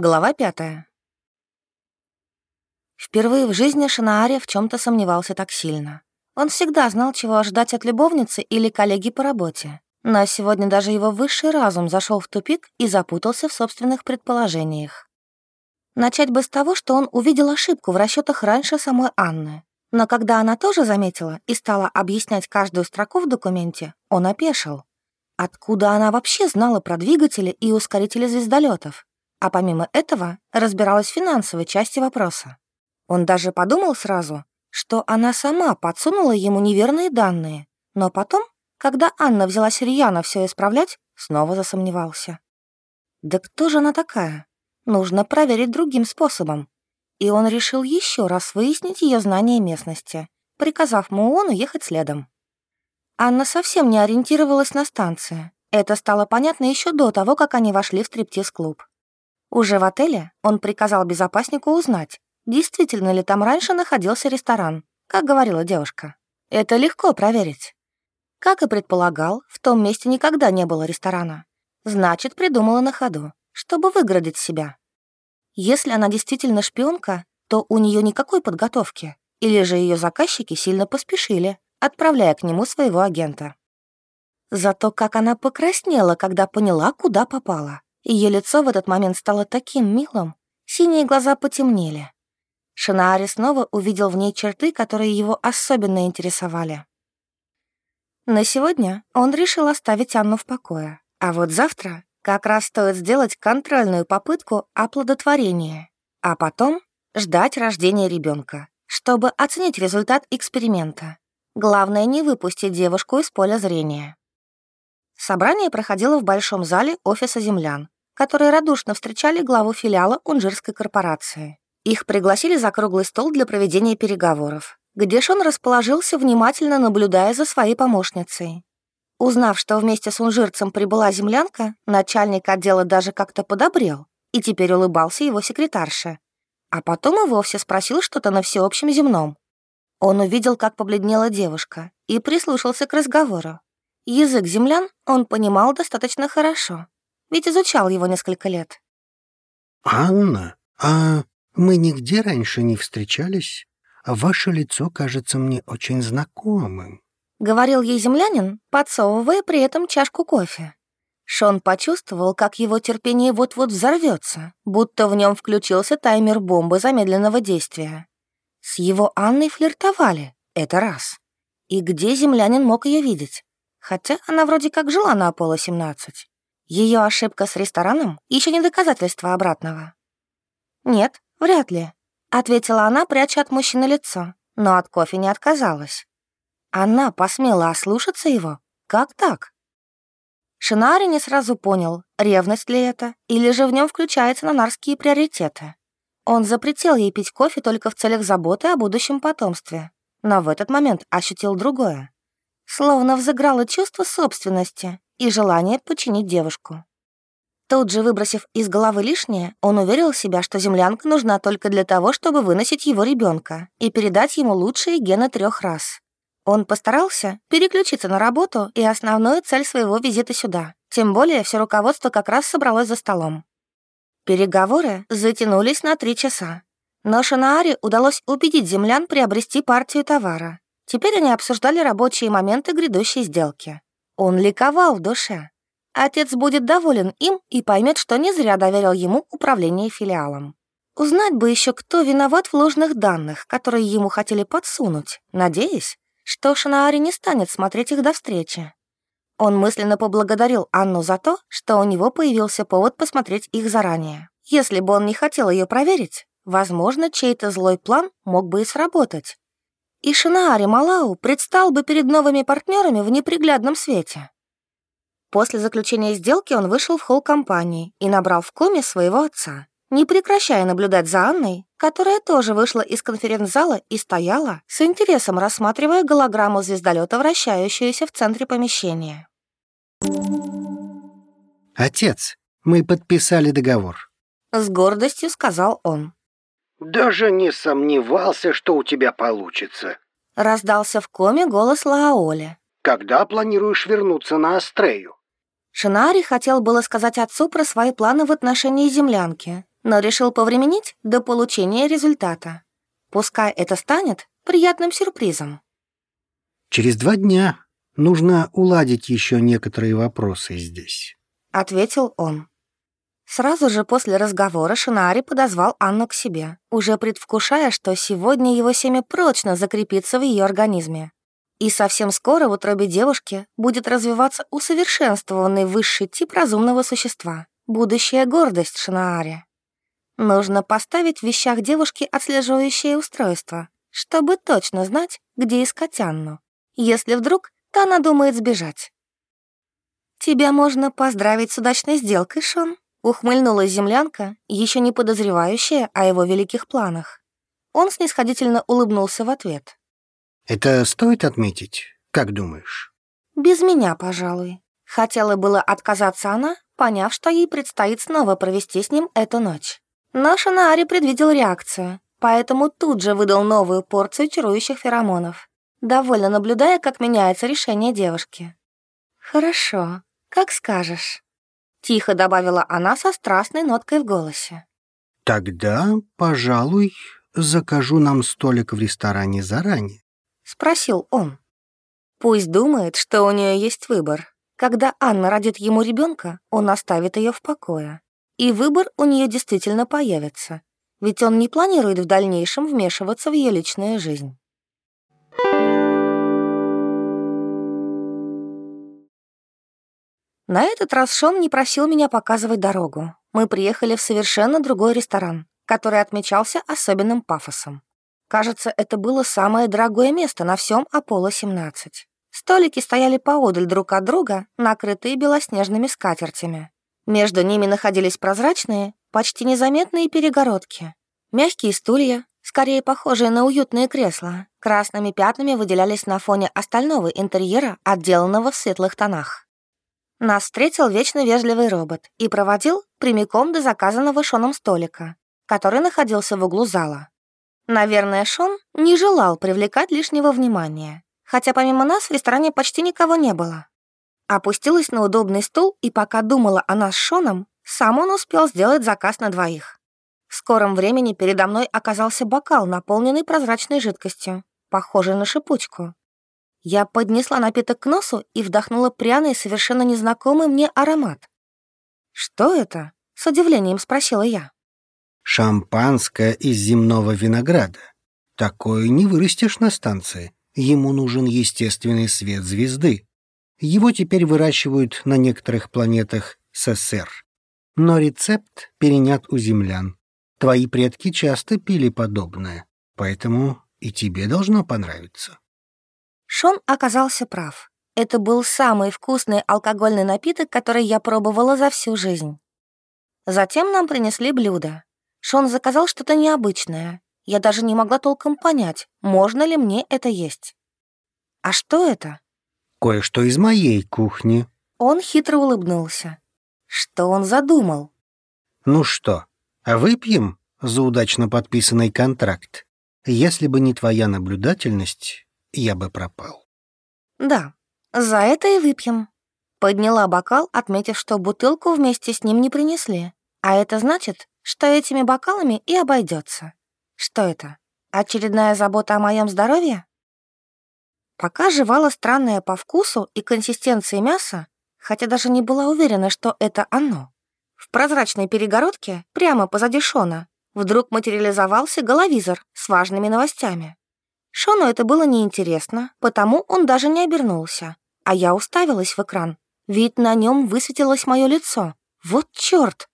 Глава пятая. Впервые в жизни Шинааре в чем то сомневался так сильно. Он всегда знал, чего ожидать от любовницы или коллеги по работе. Но сегодня даже его высший разум зашел в тупик и запутался в собственных предположениях. Начать бы с того, что он увидел ошибку в расчетах раньше самой Анны. Но когда она тоже заметила и стала объяснять каждую строку в документе, он опешил. Откуда она вообще знала про двигатели и ускорители звездолетов? А помимо этого разбиралась в финансовой части вопроса. Он даже подумал сразу, что она сама подсунула ему неверные данные, но потом, когда Анна взялась рьяно все исправлять, снова засомневался. Да кто же она такая? Нужно проверить другим способом. И он решил еще раз выяснить ее знание местности, приказав Муону ехать следом. Анна совсем не ориентировалась на станцию. Это стало понятно еще до того, как они вошли в стриптиз-клуб. Уже в отеле он приказал безопаснику узнать, действительно ли там раньше находился ресторан, как говорила девушка. Это легко проверить. Как и предполагал, в том месте никогда не было ресторана. Значит, придумала на ходу, чтобы выградить себя. Если она действительно шпионка, то у нее никакой подготовки, или же ее заказчики сильно поспешили, отправляя к нему своего агента. Зато как она покраснела, когда поняла, куда попала. Ее лицо в этот момент стало таким милым, синие глаза потемнели. Шинаари снова увидел в ней черты, которые его особенно интересовали. На сегодня он решил оставить Анну в покое, а вот завтра как раз стоит сделать контрольную попытку оплодотворения, а потом ждать рождения ребенка, чтобы оценить результат эксперимента. Главное не выпустить девушку из поля зрения. Собрание проходило в большом зале офиса землян, которые радушно встречали главу филиала Унжирской корпорации. Их пригласили за круглый стол для проведения переговоров, где Шон расположился, внимательно наблюдая за своей помощницей. Узнав, что вместе с унжирцем прибыла землянка, начальник отдела даже как-то подобрел и теперь улыбался его секретарше. А потом и вовсе спросил что-то на всеобщем земном. Он увидел, как побледнела девушка, и прислушался к разговору. Язык землян он понимал достаточно хорошо, ведь изучал его несколько лет. «Анна, а мы нигде раньше не встречались? Ваше лицо кажется мне очень знакомым», — говорил ей землянин, подсовывая при этом чашку кофе. Шон почувствовал, как его терпение вот-вот взорвется, будто в нем включился таймер бомбы замедленного действия. С его Анной флиртовали, это раз. И где землянин мог ее видеть? Хотя она вроде как жила на Аполло-17. Ее ошибка с рестораном еще не доказательство обратного. «Нет, вряд ли», — ответила она, пряча от мужчины лицо, но от кофе не отказалась. Она посмела ослушаться его? Как так? Шинари не сразу понял, ревность ли это, или же в нем включаются нанарские приоритеты. Он запретил ей пить кофе только в целях заботы о будущем потомстве, но в этот момент ощутил другое. Словно взыграло чувство собственности, и желание починить девушку. Тут же, выбросив из головы лишнее, он уверил себя, что землянка нужна только для того, чтобы выносить его ребенка и передать ему лучшие гены трех раз. Он постарался переключиться на работу и основную цель своего визита сюда. Тем более все руководство как раз собралось за столом. Переговоры затянулись на три часа. Но Шанааре удалось убедить землян приобрести партию товара. Теперь они обсуждали рабочие моменты грядущей сделки. Он ликовал в душе. Отец будет доволен им и поймет, что не зря доверил ему управление филиалом. Узнать бы еще, кто виноват в ложных данных, которые ему хотели подсунуть, надеясь, что Шанаари не станет смотреть их до встречи. Он мысленно поблагодарил Анну за то, что у него появился повод посмотреть их заранее. Если бы он не хотел ее проверить, возможно, чей-то злой план мог бы и сработать. И Шинаари Малау предстал бы перед новыми партнерами в неприглядном свете. После заключения сделки он вышел в холл компании и набрал в коме своего отца, не прекращая наблюдать за Анной, которая тоже вышла из конференц-зала и стояла, с интересом рассматривая голограмму звездолета, вращающуюся в центре помещения. «Отец, мы подписали договор», — с гордостью сказал он. «Даже не сомневался, что у тебя получится», — раздался в коме голос Лаоли. «Когда планируешь вернуться на Астрею?» Шинари хотел было сказать отцу про свои планы в отношении землянки, но решил повременить до получения результата. Пускай это станет приятным сюрпризом. Через два дня нужно уладить еще некоторые вопросы здесь», — ответил он. Сразу же после разговора Шинари подозвал Анну к себе, уже предвкушая, что сегодня его семя прочно закрепится в ее организме. И совсем скоро в утробе девушки будет развиваться усовершенствованный высший тип разумного существа, будущая гордость Шинаари. Нужно поставить в вещах девушки отслеживающее устройство, чтобы точно знать, где искать Анну, если вдруг то она думает сбежать. «Тебя можно поздравить с удачной сделкой, Шон», — ухмыльнулась землянка, еще не подозревающая о его великих планах. Он снисходительно улыбнулся в ответ. Это стоит отметить, как думаешь? Без меня, пожалуй. Хотела было отказаться она, поняв, что ей предстоит снова провести с ним эту ночь. Но Шанаари предвидел реакцию, поэтому тут же выдал новую порцию чарующих феромонов, довольно наблюдая, как меняется решение девушки. «Хорошо, как скажешь», — тихо добавила она со страстной ноткой в голосе. «Тогда, пожалуй, закажу нам столик в ресторане заранее. — спросил он. Пусть думает, что у нее есть выбор. Когда Анна родит ему ребенка, он оставит ее в покое. И выбор у нее действительно появится, ведь он не планирует в дальнейшем вмешиваться в ее личную жизнь. На этот раз Шон не просил меня показывать дорогу. Мы приехали в совершенно другой ресторан, который отмечался особенным пафосом. Кажется, это было самое дорогое место на всем Аполло-17. Столики стояли поодаль друг от друга, накрытые белоснежными скатертями. Между ними находились прозрачные, почти незаметные перегородки. Мягкие стулья, скорее похожие на уютные кресла, красными пятнами выделялись на фоне остального интерьера, отделанного в светлых тонах. Нас встретил вечно вежливый робот и проводил прямиком до заказанного Шоном столика, который находился в углу зала. Наверное, Шон не желал привлекать лишнего внимания, хотя помимо нас в ресторане почти никого не было. Опустилась на удобный стул, и пока думала о нас с Шоном, сам он успел сделать заказ на двоих. В скором времени передо мной оказался бокал, наполненный прозрачной жидкостью, похожей на шипучку. Я поднесла напиток к носу и вдохнула пряный, совершенно незнакомый мне аромат. «Что это?» — с удивлением спросила я. Шампанское из земного винограда. Такое не вырастешь на станции. Ему нужен естественный свет звезды. Его теперь выращивают на некоторых планетах СССР. Но рецепт перенят у землян. Твои предки часто пили подобное, поэтому и тебе должно понравиться. Шон оказался прав. Это был самый вкусный алкогольный напиток, который я пробовала за всю жизнь. Затем нам принесли блюдо. Шон заказал что-то необычное. Я даже не могла толком понять, можно ли мне это есть. «А что это?» «Кое-что из моей кухни». Он хитро улыбнулся. Что он задумал? «Ну что, а выпьем за удачно подписанный контракт? Если бы не твоя наблюдательность, я бы пропал». «Да, за это и выпьем». Подняла бокал, отметив, что бутылку вместе с ним не принесли. А это значит, что этими бокалами и обойдется. Что это? Очередная забота о моем здоровье? Пока жевала странное по вкусу и консистенции мяса, хотя даже не была уверена, что это оно. В прозрачной перегородке, прямо позади Шона, вдруг материализовался головизор с важными новостями. Шону это было неинтересно, потому он даже не обернулся, а я уставилась в экран, ведь на нем высветилось мое лицо. Вот черт!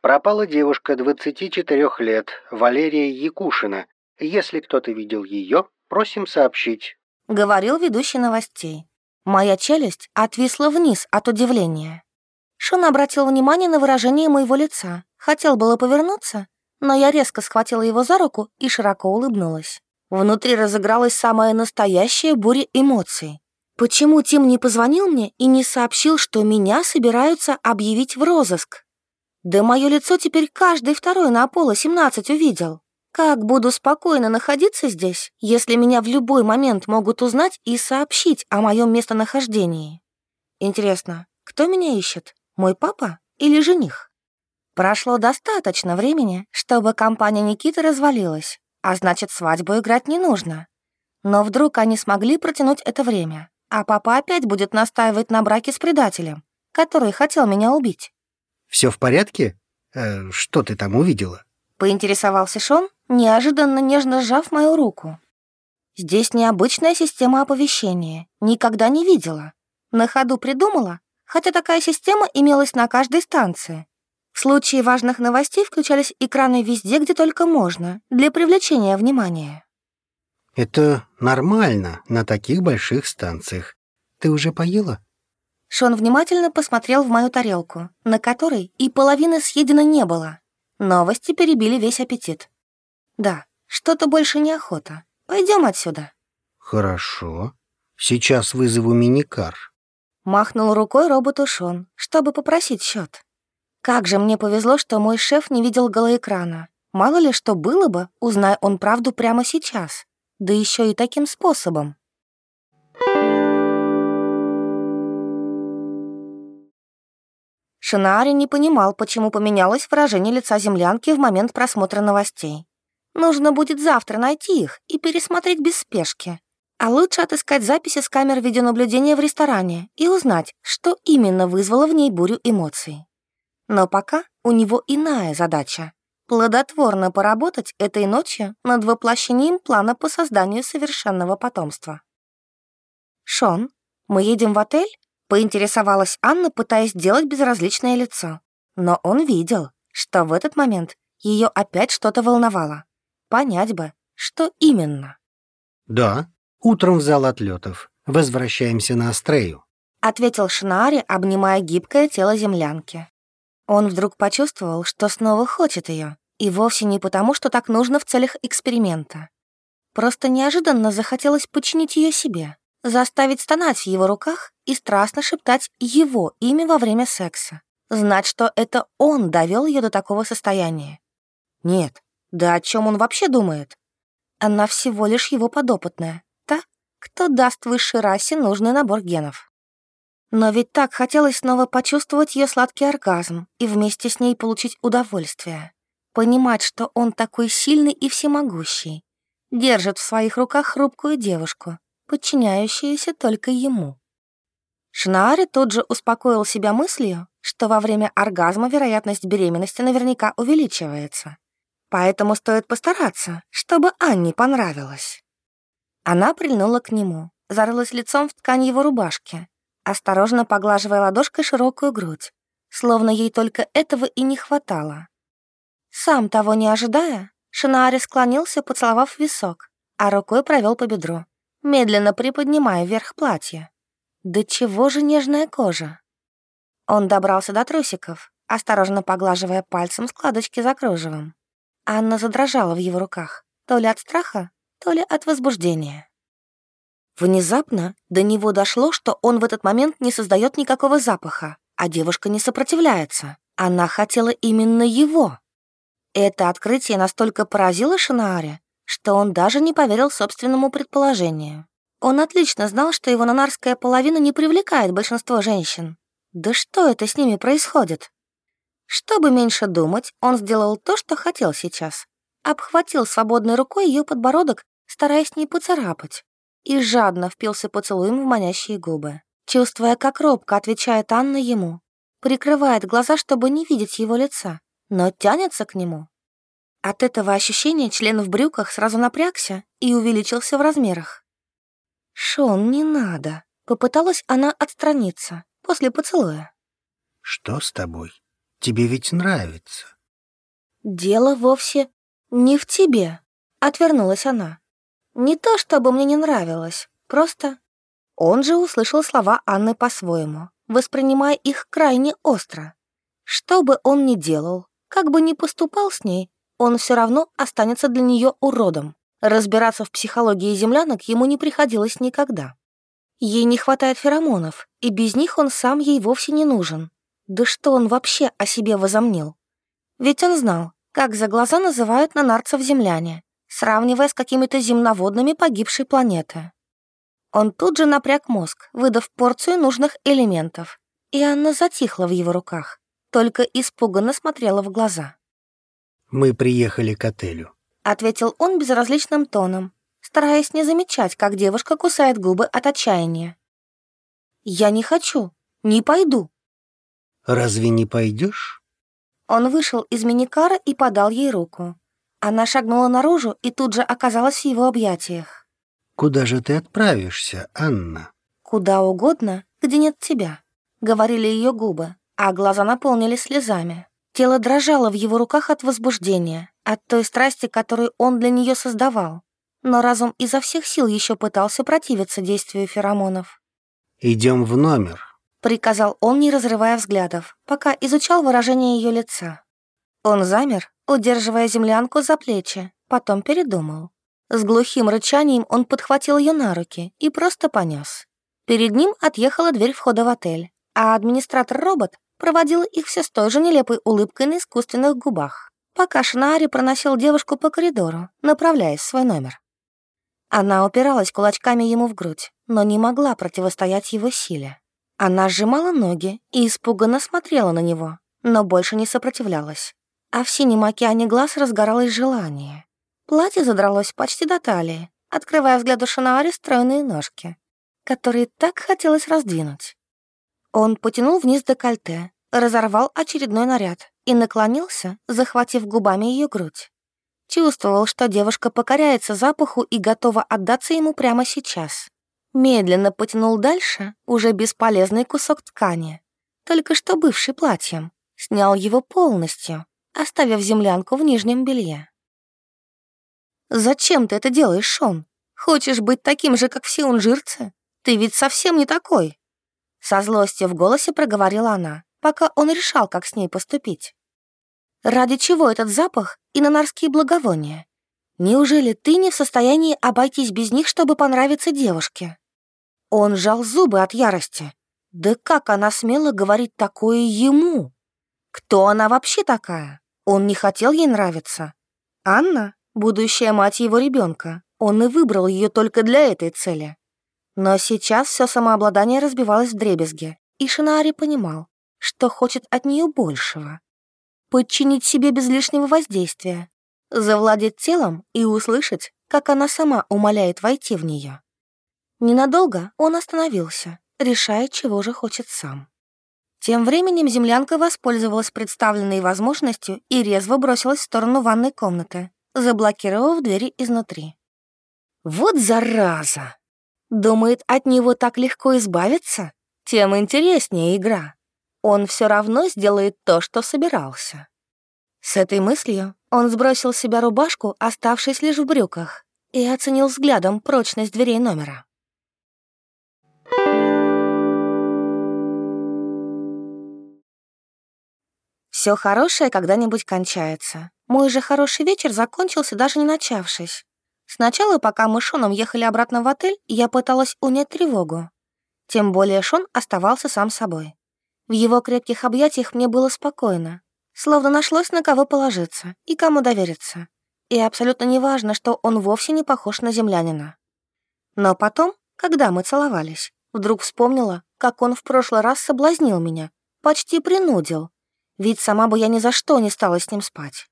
Пропала девушка 24 лет, Валерия Якушина. Если кто-то видел ее, просим сообщить. Говорил ведущий новостей. Моя челюсть отвисла вниз от удивления. Шон обратил внимание на выражение моего лица. Хотел было повернуться, но я резко схватила его за руку и широко улыбнулась. Внутри разыгралась самая настоящая буря эмоций. Почему Тим не позвонил мне и не сообщил, что меня собираются объявить в розыск? Да мое лицо теперь каждый второй на Аполло-17 увидел. Как буду спокойно находиться здесь, если меня в любой момент могут узнать и сообщить о моем местонахождении? Интересно, кто меня ищет? Мой папа или жених? Прошло достаточно времени, чтобы компания Никиты развалилась, а значит, свадьбу играть не нужно. Но вдруг они смогли протянуть это время, а папа опять будет настаивать на браке с предателем, который хотел меня убить. Все в порядке? Э, что ты там увидела? Поинтересовался Шон, неожиданно нежно сжав мою руку. Здесь необычная система оповещения, никогда не видела. На ходу придумала, хотя такая система имелась на каждой станции. В случае важных новостей включались экраны везде, где только можно, для привлечения внимания. Это нормально на таких больших станциях. Ты уже поела? Шон внимательно посмотрел в мою тарелку, на которой и половины съедено не было. Новости перебили весь аппетит. Да, что-то больше неохота. Пойдем отсюда. Хорошо. Сейчас вызову миникар. Махнул рукой роботу Шон, чтобы попросить счет. Как же мне повезло, что мой шеф не видел голоэкрана. Мало ли что было бы, узнай он правду прямо сейчас. Да еще и таким способом. Шинари не понимал, почему поменялось выражение лица землянки в момент просмотра новостей. Нужно будет завтра найти их и пересмотреть без спешки. А лучше отыскать записи с камер видеонаблюдения в ресторане и узнать, что именно вызвало в ней бурю эмоций. Но пока у него иная задача — плодотворно поработать этой ночью над воплощением плана по созданию совершенного потомства. «Шон, мы едем в отель?» — поинтересовалась Анна, пытаясь сделать безразличное лицо. Но он видел, что в этот момент ее опять что-то волновало. Понять бы, что именно. «Да, утром в зал отлетов. Возвращаемся на Астрею», — ответил Шинаари, обнимая гибкое тело землянки. Он вдруг почувствовал, что снова хочет ее, и вовсе не потому, что так нужно в целях эксперимента. Просто неожиданно захотелось подчинить ее себе, заставить стонать в его руках и страстно шептать его имя во время секса. Знать, что это он довел ее до такого состояния. Нет, да о чем он вообще думает? Она всего лишь его подопытная, та, кто даст высшей расе нужный набор генов. Но ведь так хотелось снова почувствовать ее сладкий оргазм и вместе с ней получить удовольствие. Понимать, что он такой сильный и всемогущий. Держит в своих руках хрупкую девушку, подчиняющуюся только ему. Шнаари тут же успокоил себя мыслью, что во время оргазма вероятность беременности наверняка увеличивается. Поэтому стоит постараться, чтобы Анне понравилось. Она прильнула к нему, зарылась лицом в ткань его рубашки, осторожно поглаживая ладошкой широкую грудь, словно ей только этого и не хватало. Сам того не ожидая, Шинаари склонился, поцеловав висок, а рукой провел по бедру, медленно приподнимая вверх платья. Да чего же нежная кожа? Он добрался до трусиков, осторожно поглаживая пальцем складочки за кружевом. Анна задрожала в его руках, то ли от страха, то ли от возбуждения. Внезапно до него дошло, что он в этот момент не создает никакого запаха, а девушка не сопротивляется. Она хотела именно его. Это открытие настолько поразило Шинааре, что он даже не поверил собственному предположению. Он отлично знал, что его нанарская половина не привлекает большинство женщин. Да что это с ними происходит? Чтобы меньше думать, он сделал то, что хотел сейчас. Обхватил свободной рукой ее подбородок, стараясь не поцарапать и жадно впился поцелуем в манящие губы. Чувствуя, как робко отвечает Анна ему, прикрывает глаза, чтобы не видеть его лица, но тянется к нему. От этого ощущения член в брюках сразу напрягся и увеличился в размерах. «Шон, не надо», — попыталась она отстраниться после поцелуя. «Что с тобой? Тебе ведь нравится». «Дело вовсе не в тебе», — отвернулась она. Не то, чтобы мне не нравилось, просто... Он же услышал слова Анны по-своему, воспринимая их крайне остро. Что бы он ни делал, как бы ни поступал с ней, он все равно останется для нее уродом. Разбираться в психологии землянок ему не приходилось никогда. Ей не хватает феромонов, и без них он сам ей вовсе не нужен. Да что он вообще о себе возомнил? Ведь он знал, как за глаза называют нанарцев земляне, сравнивая с какими-то земноводными погибшей планеты. Он тут же напряг мозг, выдав порцию нужных элементов, и Анна затихла в его руках, только испуганно смотрела в глаза. «Мы приехали к отелю», — ответил он безразличным тоном, стараясь не замечать, как девушка кусает губы от отчаяния. «Я не хочу, не пойду». «Разве не пойдешь? Он вышел из миникара и подал ей руку. Она шагнула наружу и тут же оказалась в его объятиях. «Куда же ты отправишься, Анна?» «Куда угодно, где нет тебя», — говорили ее губы, а глаза наполнились слезами. Тело дрожало в его руках от возбуждения, от той страсти, которую он для нее создавал. Но разум изо всех сил еще пытался противиться действию феромонов. «Идем в номер», — приказал он, не разрывая взглядов, пока изучал выражение ее лица. Он замер, удерживая землянку за плечи, потом передумал. С глухим рычанием он подхватил ее на руки и просто понес. Перед ним отъехала дверь входа в отель, а администратор-робот проводил их все с той же нелепой улыбкой на искусственных губах, пока Шнаари проносил девушку по коридору, направляясь в свой номер. Она упиралась кулачками ему в грудь, но не могла противостоять его силе. Она сжимала ноги и испуганно смотрела на него, но больше не сопротивлялась. А в синем океане глаз разгоралось желание. Платье задралось почти до талии, открывая взгляду Шанаари стройные ножки, которые так хотелось раздвинуть. Он потянул вниз декольте, разорвал очередной наряд и наклонился, захватив губами ее грудь. Чувствовал, что девушка покоряется запаху и готова отдаться ему прямо сейчас. Медленно потянул дальше уже бесполезный кусок ткани, только что бывший платьем, снял его полностью, оставив землянку в нижнем белье. «Зачем ты это делаешь, Шон? Хочешь быть таким же, как все унжирцы? Ты ведь совсем не такой!» Со злостью в голосе проговорила она, пока он решал, как с ней поступить. «Ради чего этот запах и нанарские благовония? Неужели ты не в состоянии обойтись без них, чтобы понравиться девушке?» Он сжал зубы от ярости. Да как она смела говорить такое ему? Кто она вообще такая? Он не хотел ей нравиться. Анна, будущая мать его ребенка, он и выбрал ее только для этой цели. Но сейчас все самообладание разбивалось в дребезге, и Шинари понимал, что хочет от нее большего. Подчинить себе без лишнего воздействия, завладеть телом и услышать, как она сама умоляет войти в нее. Ненадолго он остановился, решая, чего же хочет сам. Тем временем землянка воспользовалась представленной возможностью и резво бросилась в сторону ванной комнаты, заблокировав двери изнутри. «Вот зараза!» Думает, от него так легко избавиться? Тем интереснее игра. Он все равно сделает то, что собирался. С этой мыслью он сбросил с себя рубашку, оставшись лишь в брюках, и оценил взглядом прочность дверей номера. Все хорошее когда-нибудь кончается. Мой же хороший вечер закончился, даже не начавшись. Сначала, пока мы с Шоном ехали обратно в отель, я пыталась унять тревогу. Тем более Шон оставался сам собой. В его крепких объятиях мне было спокойно, словно нашлось на кого положиться и кому довериться. И абсолютно неважно, что он вовсе не похож на землянина. Но потом, когда мы целовались, вдруг вспомнила, как он в прошлый раз соблазнил меня, почти принудил, ведь сама бы я ни за что не стала с ним спать.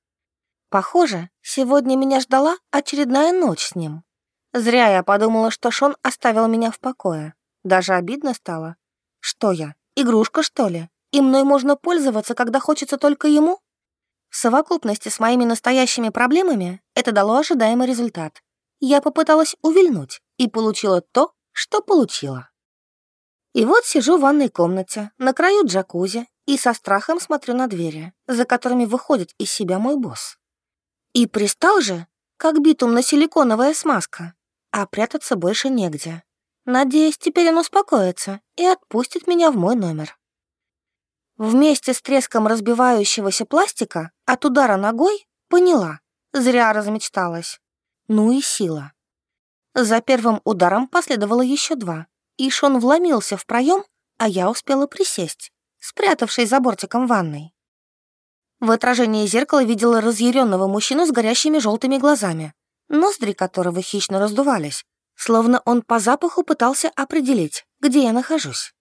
Похоже, сегодня меня ждала очередная ночь с ним. Зря я подумала, что Шон оставил меня в покое. Даже обидно стало. Что я, игрушка, что ли? И мной можно пользоваться, когда хочется только ему? В совокупности с моими настоящими проблемами это дало ожидаемый результат. Я попыталась увильнуть и получила то, что получила. И вот сижу в ванной комнате, на краю джакузи, и со страхом смотрю на двери, за которыми выходит из себя мой босс. И пристал же, как битумно-силиконовая смазка, а прятаться больше негде. Надеюсь, теперь он успокоится и отпустит меня в мой номер. Вместе с треском разбивающегося пластика от удара ногой поняла, зря размечталась. Ну и сила. За первым ударом последовало еще два, и Шон вломился в проем, а я успела присесть спрятавшись за бортиком ванной. В отражении зеркала видела разъяренного мужчину с горящими желтыми глазами, ноздри которого хищно раздувались, словно он по запаху пытался определить, где я нахожусь.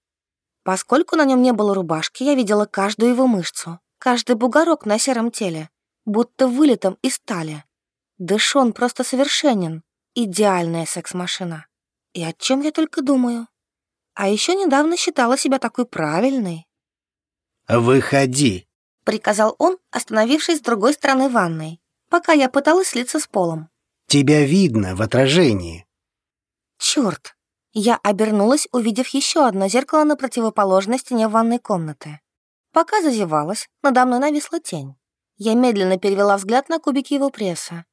Поскольку на нем не было рубашки, я видела каждую его мышцу, каждый бугорок на сером теле, будто вылетом из стали. Дэшон просто совершенен, идеальная секс-машина. И о чем я только думаю? А еще недавно считала себя такой правильной. «Выходи», — приказал он, остановившись с другой стороны ванной, пока я пыталась слиться с полом. «Тебя видно в отражении». Черт! Я обернулась, увидев еще одно зеркало на противоположной стене ванной комнаты. Пока зазевалась, надо мной нависла тень. Я медленно перевела взгляд на кубики его пресса.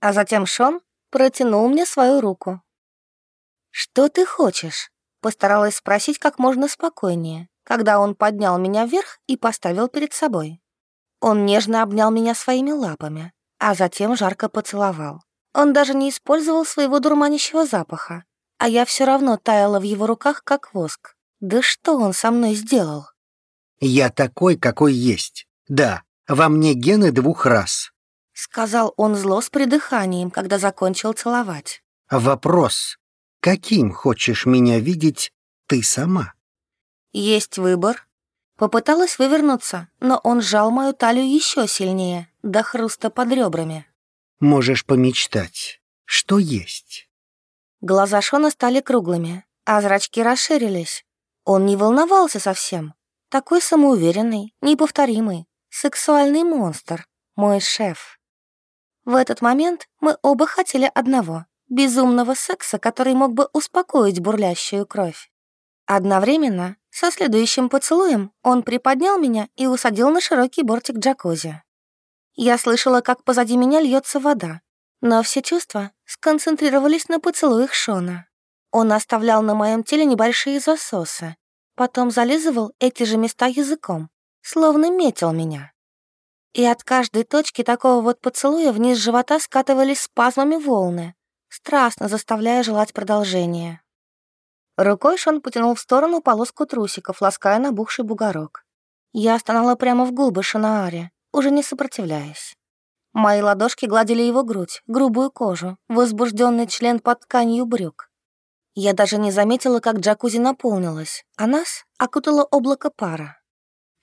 А затем Шон протянул мне свою руку. «Что ты хочешь?» Постаралась спросить как можно спокойнее, когда он поднял меня вверх и поставил перед собой. Он нежно обнял меня своими лапами, а затем жарко поцеловал. Он даже не использовал своего дурманящего запаха, а я все равно таяла в его руках, как воск. Да что он со мной сделал? «Я такой, какой есть. Да, во мне гены двух раз», — сказал он зло с придыханием, когда закончил целовать. «Вопрос, Каким хочешь меня видеть ты сама? Есть выбор. Попыталась вывернуться, но он сжал мою талию еще сильнее, до хруста под ребрами. Можешь помечтать, что есть. Глаза Шона стали круглыми, а зрачки расширились. Он не волновался совсем. Такой самоуверенный, неповторимый, сексуальный монстр, мой шеф. В этот момент мы оба хотели одного безумного секса, который мог бы успокоить бурлящую кровь. Одновременно, со следующим поцелуем, он приподнял меня и усадил на широкий бортик джакузи. Я слышала, как позади меня льется вода, но все чувства сконцентрировались на поцелуях Шона. Он оставлял на моем теле небольшие засосы, потом зализывал эти же места языком, словно метил меня. И от каждой точки такого вот поцелуя вниз живота скатывались спазмами волны, страстно заставляя желать продолжения. Рукой Шон потянул в сторону полоску трусиков, лаская набухший бугорок. Я стонала прямо в губы Шанааре, уже не сопротивляясь. Мои ладошки гладили его грудь, грубую кожу, возбужденный член под тканью брюк. Я даже не заметила, как джакузи наполнилась, а нас окутало облако пара.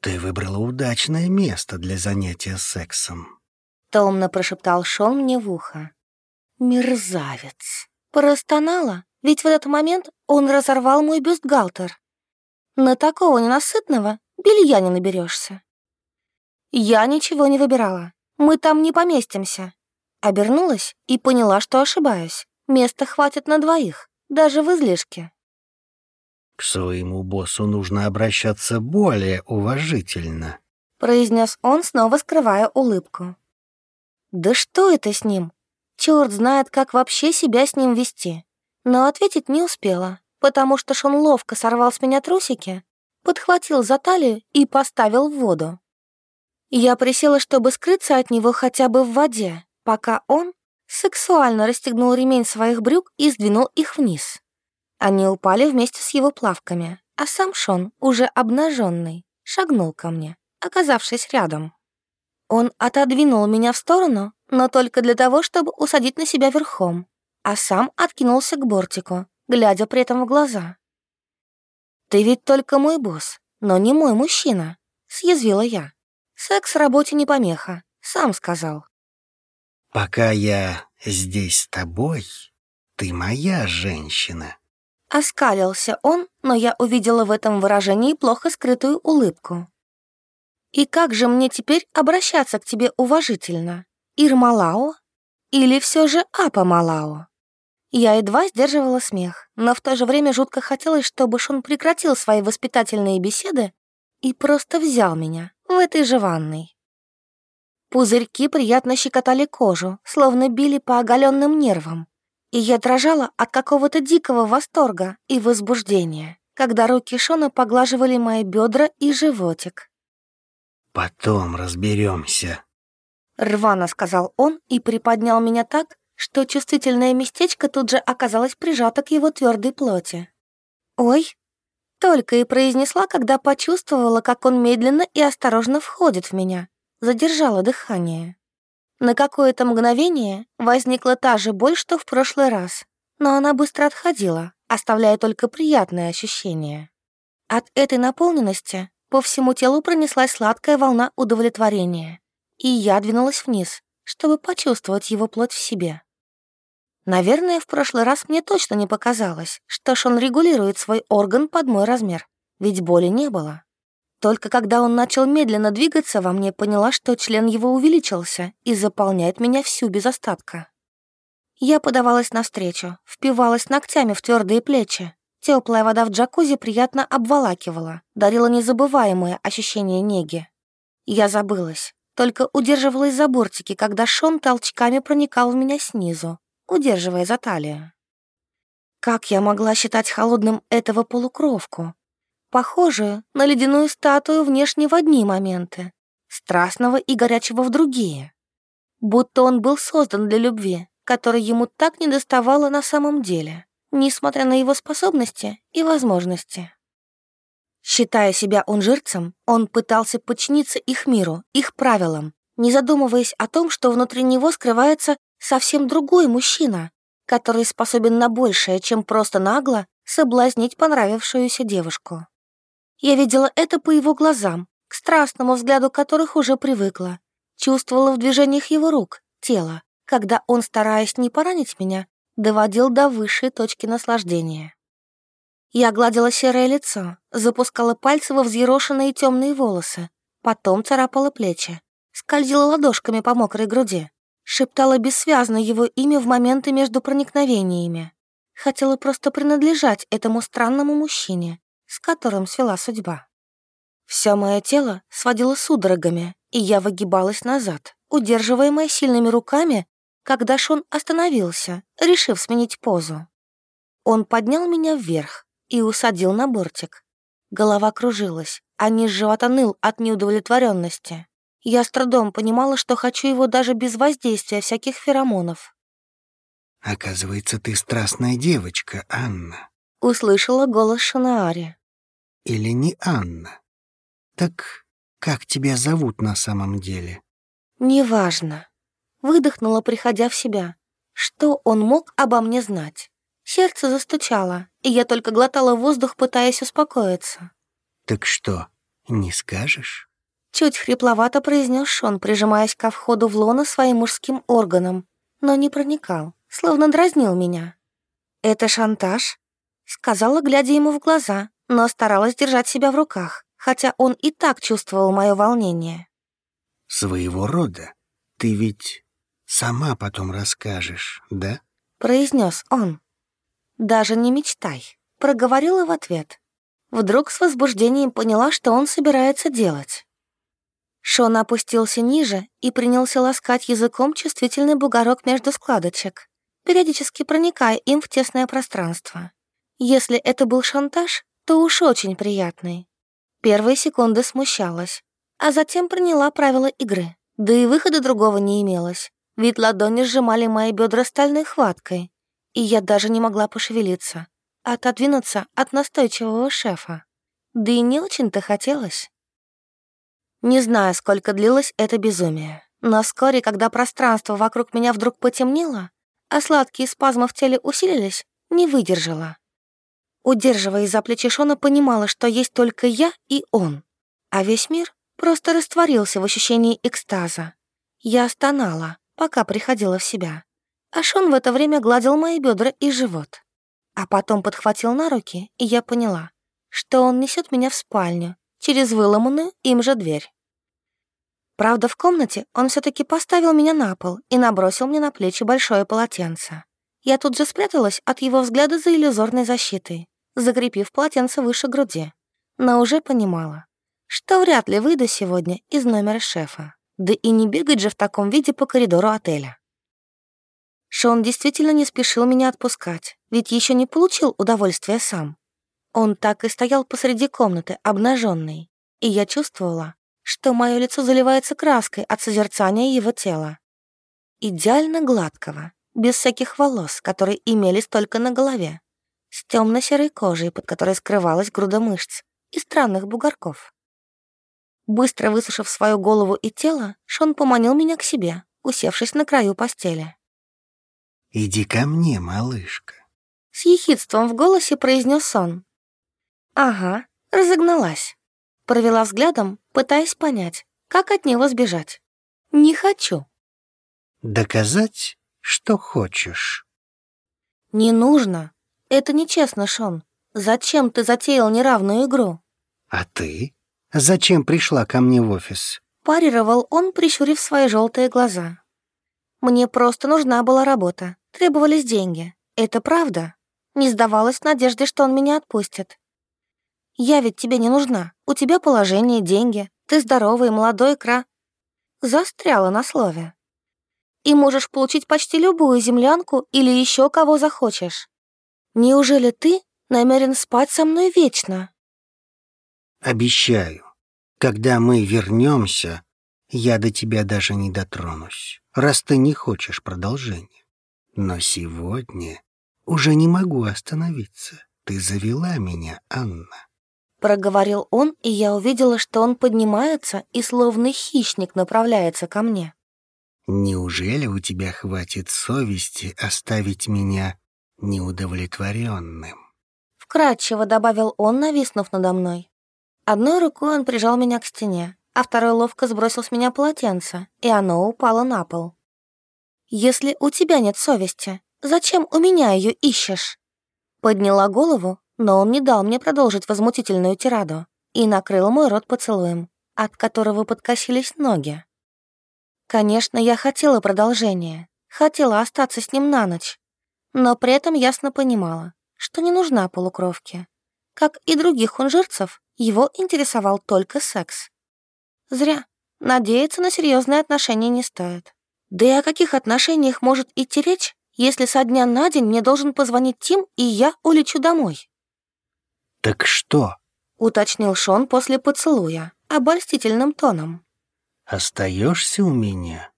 «Ты выбрала удачное место для занятия сексом», — томно прошептал Шон мне в ухо. Мерзавец. Простонала, ведь в этот момент он разорвал мой бюстгальтер. На такого ненасытного белья не наберешься. Я ничего не выбирала. Мы там не поместимся. Обернулась и поняла, что ошибаюсь. Места хватит на двоих, даже в излишке. «К своему боссу нужно обращаться более уважительно», — произнес он, снова скрывая улыбку. «Да что это с ним? Черт знает, как вообще себя с ним вести. Но ответить не успела, потому что Шон ловко сорвал с меня трусики, подхватил за талию и поставил в воду. Я присела, чтобы скрыться от него хотя бы в воде, пока он сексуально расстегнул ремень своих брюк и сдвинул их вниз. Они упали вместе с его плавками, а сам Шон, уже обнаженный, шагнул ко мне, оказавшись рядом. Он отодвинул меня в сторону, но только для того, чтобы усадить на себя верхом, а сам откинулся к бортику, глядя при этом в глаза. «Ты ведь только мой босс, но не мой мужчина», — съязвила я. «Секс работе не помеха, сам сказал». «Пока я здесь с тобой, ты моя женщина». Оскалился он, но я увидела в этом выражении плохо скрытую улыбку. «И как же мне теперь обращаться к тебе уважительно? Ирмалао? Или все же Апа Я едва сдерживала смех, но в то же время жутко хотелось, чтобы Шон прекратил свои воспитательные беседы и просто взял меня в этой же ванной. Пузырьки приятно щекотали кожу, словно били по оголенным нервам, и я дрожала от какого-то дикого восторга и возбуждения, когда руки Шона поглаживали мои бедра и животик. «Потом разберемся», — рвано сказал он и приподнял меня так, что чувствительное местечко тут же оказалось прижато к его твердой плоти. «Ой!» — только и произнесла, когда почувствовала, как он медленно и осторожно входит в меня. Задержала дыхание. На какое-то мгновение возникла та же боль, что в прошлый раз, но она быстро отходила, оставляя только приятное ощущение. От этой наполненности по всему телу пронеслась сладкая волна удовлетворения, и я двинулась вниз, чтобы почувствовать его плоть в себе. Наверное, в прошлый раз мне точно не показалось, что Шон регулирует свой орган под мой размер, ведь боли не было. Только когда он начал медленно двигаться, во мне поняла, что член его увеличился и заполняет меня всю без остатка. Я подавалась навстречу, впивалась ногтями в твердые плечи. Теплая вода в джакузи приятно обволакивала, дарила незабываемое ощущение неги. Я забылась, только удерживалась за бортики, когда Шон толчками проникал в меня снизу, удерживая за талию. Как я могла считать холодным этого полукровку? Похожую на ледяную статую внешне в одни моменты, страстного и горячего в другие. Будто он был создан для любви, которой ему так недоставало на самом деле, несмотря на его способности и возможности. Считая себя унжирцем, он пытался подчиниться их миру, их правилам, не задумываясь о том, что внутри него скрывается совсем другой мужчина, который способен на большее, чем просто нагло соблазнить понравившуюся девушку. Я видела это по его глазам, к страстному взгляду которых уже привыкла, чувствовала в движениях его рук, тела, когда он, стараясь не поранить меня, доводил до высшей точки наслаждения. Я гладила серое лицо, запускала пальцы во взъерошенные темные волосы, потом царапала плечи, скользила ладошками по мокрой груди, шептала бессвязно его имя в моменты между проникновениями. Хотела просто принадлежать этому странному мужчине, с которым свела судьба. Все мое тело сводило судорогами, и я выгибалась назад, удерживаемая сильными руками когда Шон остановился, решив сменить позу. Он поднял меня вверх и усадил на бортик. Голова кружилась, а низ живота ныл от неудовлетворенности. Я с трудом понимала, что хочу его даже без воздействия всяких феромонов. «Оказывается, ты страстная девочка, Анна», — услышала голос Шанаари. «Или не Анна? Так как тебя зовут на самом деле?» «Неважно», Выдохнула, приходя в себя. Что он мог обо мне знать? Сердце застучало, и я только глотала воздух, пытаясь успокоиться. «Так что, не скажешь?» Чуть хрипловато произнес Шон, прижимаясь ко входу в лоно своим мужским органом, но не проникал, словно дразнил меня. «Это шантаж?» — сказала, глядя ему в глаза, но старалась держать себя в руках, хотя он и так чувствовал мое волнение. «Своего рода. Ты ведь Сама потом расскажешь, да?» Произнес он. «Даже не мечтай», — проговорила в ответ. Вдруг с возбуждением поняла, что он собирается делать. Шон опустился ниже и принялся ласкать языком чувствительный бугорок между складочек, периодически проникая им в тесное пространство. Если это был шантаж, то уж очень приятный. Первые секунды смущалась, а затем приняла правила игры, да и выхода другого не имелось ведь ладони сжимали мои бедра стальной хваткой, и я даже не могла пошевелиться, отодвинуться от настойчивого шефа. Да и не очень-то хотелось. Не знаю, сколько длилось это безумие, но вскоре, когда пространство вокруг меня вдруг потемнело, а сладкие спазмы в теле усилились, не выдержала. Удерживая за плечи Шона, понимала, что есть только я и он, а весь мир просто растворился в ощущении экстаза. Я стонала, пока приходила в себя. А Шон в это время гладил мои бедра и живот. А потом подхватил на руки, и я поняла, что он несет меня в спальню через выломанную им же дверь. Правда, в комнате он все таки поставил меня на пол и набросил мне на плечи большое полотенце. Я тут же спряталась от его взгляда за иллюзорной защитой, закрепив полотенце выше груди. Но уже понимала, что вряд ли выйду сегодня из номера шефа. Да и не бегать же в таком виде по коридору отеля. Шон действительно не спешил меня отпускать, ведь еще не получил удовольствия сам. Он так и стоял посреди комнаты, обнаженный, и я чувствовала, что мое лицо заливается краской от созерцания его тела. Идеально гладкого, без всяких волос, которые имелись только на голове, с темно-серой кожей, под которой скрывалась груда мышц и странных бугорков. Быстро высушив свою голову и тело, Шон поманил меня к себе, усевшись на краю постели. «Иди ко мне, малышка», — с ехидством в голосе произнес он. «Ага, Разогналась. Провела взглядом, пытаясь понять, как от него сбежать. Не хочу. Доказать, что хочешь. Не нужно. Это нечестно, Шон. Зачем ты затеял неравную игру? А ты? Зачем пришла ко мне в офис? Парировал он, прищурив свои желтые глаза. Мне просто нужна была работа. Требовались деньги. Это правда? Не сдавалась в надежде, что он меня отпустит. Я ведь тебе не нужна. У тебя положение, деньги. Ты здоровый, молодой, кра... Застряла на слове. И можешь получить почти любую землянку или еще кого захочешь. Неужели ты намерен спать со мной вечно? Обещаю, когда мы вернемся, я до тебя даже не дотронусь, раз ты не хочешь продолжения. Но сегодня уже не могу остановиться. Ты завела меня, Анна. Проговорил он, и я увидела, что он поднимается и словно хищник направляется ко мне. Неужели у тебя хватит совести оставить меня неудовлетворенным? Вкратчиво добавил он, нависнув надо мной. Одной рукой он прижал меня к стене, а второй ловко сбросил с меня полотенце, и оно упало на пол. «Если у тебя нет совести, зачем у меня ее ищешь?» Подняла голову но он не дал мне продолжить возмутительную тираду и накрыл мой рот поцелуем, от которого подкосились ноги. Конечно, я хотела продолжения, хотела остаться с ним на ночь, но при этом ясно понимала, что не нужна полукровки. Как и других хунжирцев, его интересовал только секс. Зря. Надеяться на серьезные отношения не стоит. Да и о каких отношениях может идти речь, если со дня на день мне должен позвонить Тим, и я улечу домой? «Так что?» — уточнил Шон после поцелуя, обольстительным тоном. «Остаешься у меня?»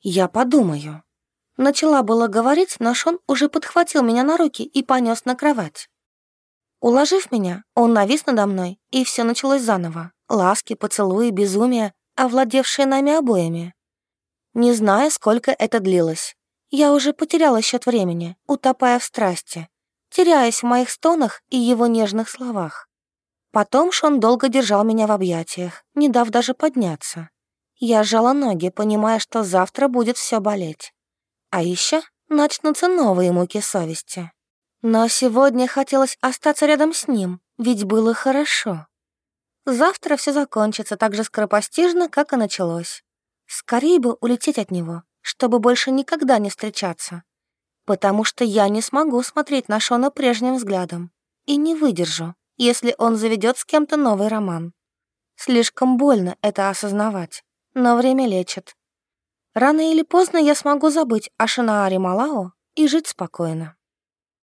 «Я подумаю». Начала было говорить, но Шон уже подхватил меня на руки и понес на кровать. Уложив меня, он навис надо мной, и все началось заново. Ласки, поцелуи, безумие, овладевшие нами обоими. Не знаю, сколько это длилось. Я уже потеряла счет времени, утопая в страсти теряясь в моих стонах и его нежных словах. Потом Шон долго держал меня в объятиях, не дав даже подняться. Я сжала ноги, понимая, что завтра будет все болеть. А еще начнутся новые муки совести. Но сегодня хотелось остаться рядом с ним, ведь было хорошо. Завтра все закончится так же скоропостижно, как и началось. Скорее бы улететь от него, чтобы больше никогда не встречаться потому что я не смогу смотреть на Шона прежним взглядом и не выдержу, если он заведет с кем-то новый роман. Слишком больно это осознавать, но время лечит. Рано или поздно я смогу забыть о Шинааре Малао и жить спокойно.